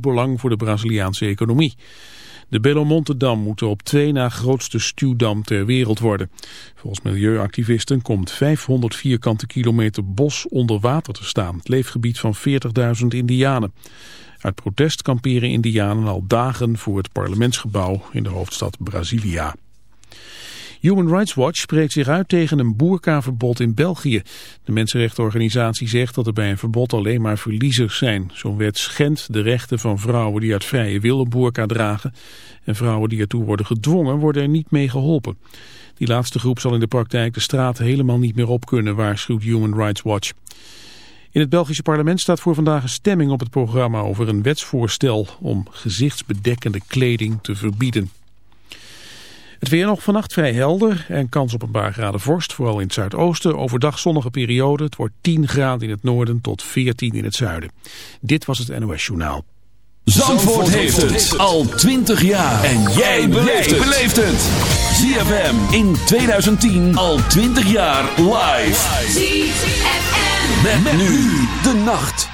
belang voor de Braziliaanse economie. De Belo Monte-dam moet de op twee na grootste stuwdam ter wereld worden. Volgens milieuactivisten komt 500 vierkante kilometer bos onder water te staan. Het leefgebied van 40.000 indianen. Uit protest kamperen indianen al dagen voor het parlementsgebouw in de hoofdstad Brasilia. Human Rights Watch spreekt zich uit tegen een boerkaverbod in België. De mensenrechtenorganisatie zegt dat er bij een verbod alleen maar verliezers zijn. Zo'n wet schendt de rechten van vrouwen die uit vrije wil een boerka dragen. En vrouwen die ertoe worden gedwongen worden er niet mee geholpen. Die laatste groep zal in de praktijk de straat helemaal niet meer op kunnen, waarschuwt Human Rights Watch. In het Belgische parlement staat voor vandaag een stemming op het programma over een wetsvoorstel om gezichtsbedekkende kleding te verbieden. Het weer nog vannacht vrij helder en kans op een paar graden vorst, vooral in het zuidoosten. Overdag zonnige periode, het wordt 10 graden in het noorden tot 14 in het zuiden. Dit was het NOS Journaal. Zandvoort, heeft het al 20 jaar en jij beleeft het. ZFM in 2010 al 20 jaar live. ZFM met nu de nacht.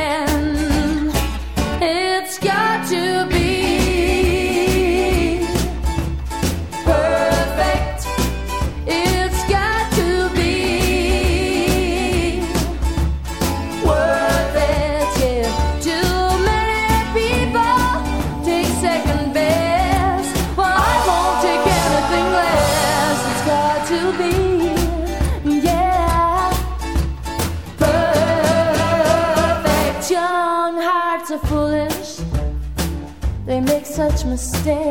Al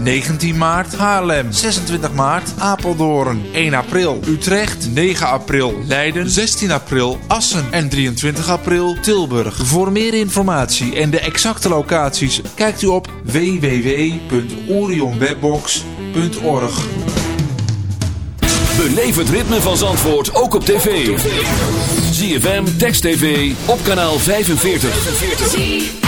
19 maart Haarlem, 26 maart Apeldoorn, 1 april Utrecht, 9 april Leiden, 16 april Assen en 23 april Tilburg. Voor meer informatie en de exacte locaties kijkt u op www.orionwebbox.org. Beleef het ritme van Zandvoort ook op tv. ZFM Text TV op kanaal 45.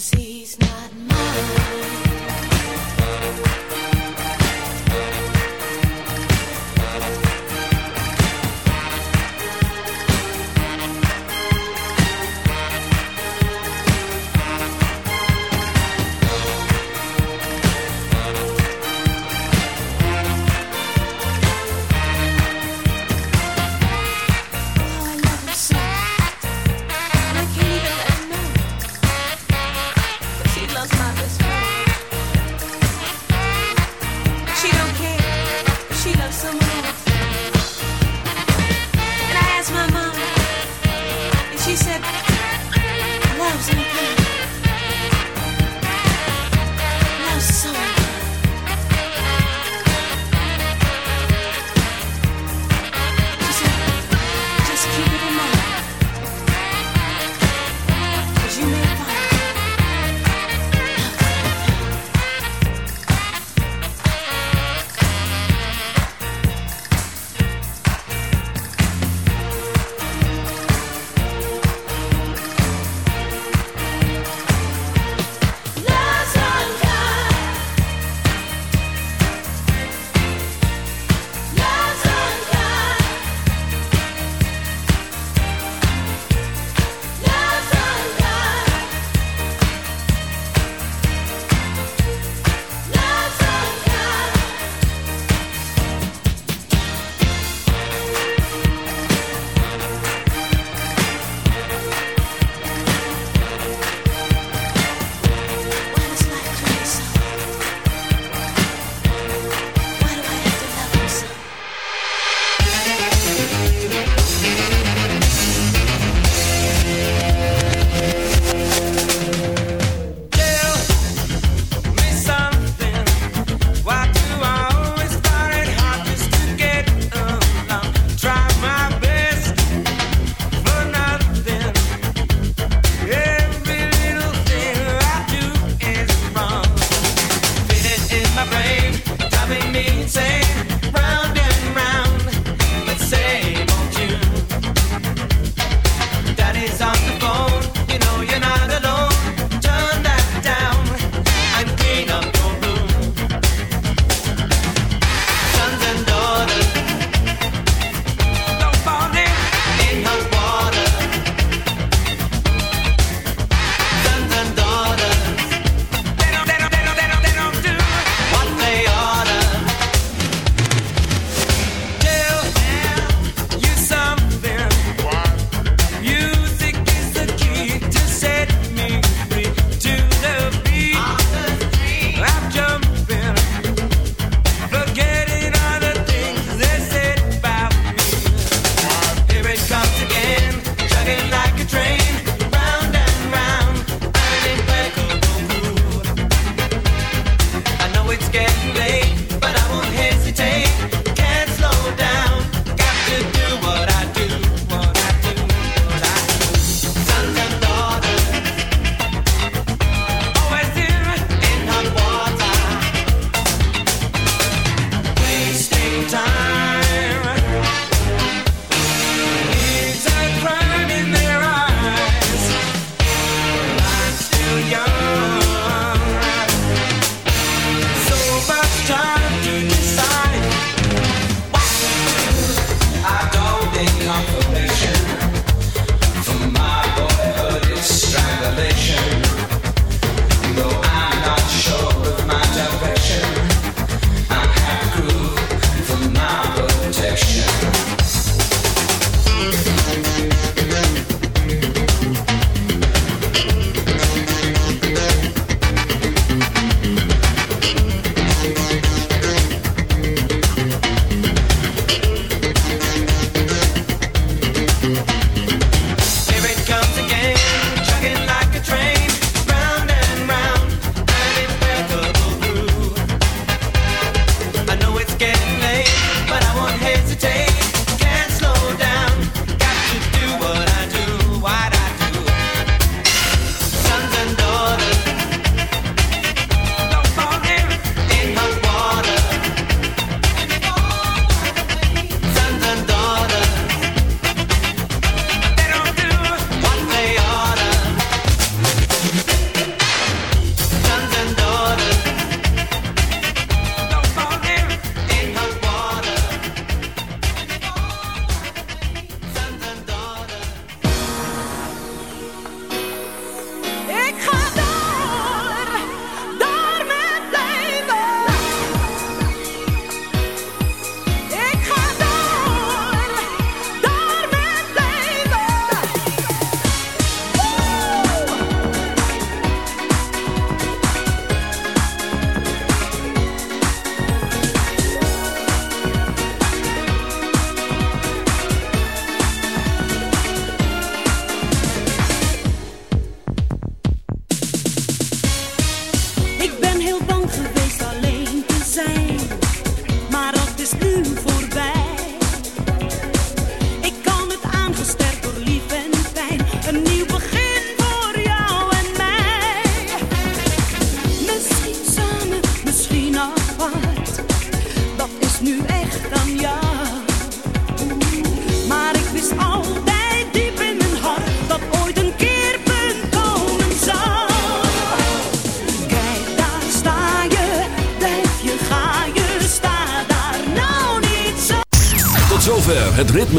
see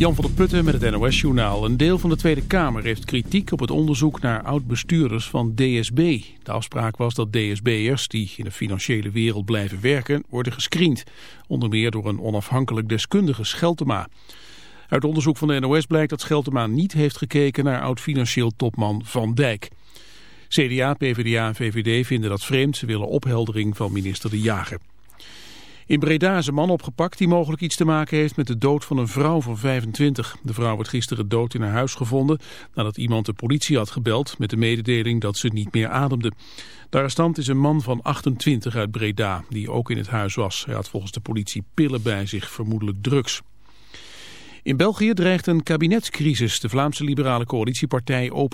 Jan van der Putten met het NOS-journaal. Een deel van de Tweede Kamer heeft kritiek op het onderzoek naar oud-bestuurders van DSB. De afspraak was dat DSB'ers die in de financiële wereld blijven werken worden gescreend. Onder meer door een onafhankelijk deskundige Scheltema. Uit onderzoek van de NOS blijkt dat Scheltema niet heeft gekeken naar oud-financieel topman Van Dijk. CDA, PvdA en VVD vinden dat vreemd. Ze willen opheldering van minister De Jager. In Breda is een man opgepakt die mogelijk iets te maken heeft met de dood van een vrouw van 25. De vrouw werd gisteren dood in haar huis gevonden nadat iemand de politie had gebeld met de mededeling dat ze niet meer ademde. De arrestant is een man van 28 uit Breda die ook in het huis was. Hij had volgens de politie pillen bij zich, vermoedelijk drugs. In België dreigt een kabinetscrisis. De Vlaamse liberale coalitiepartij open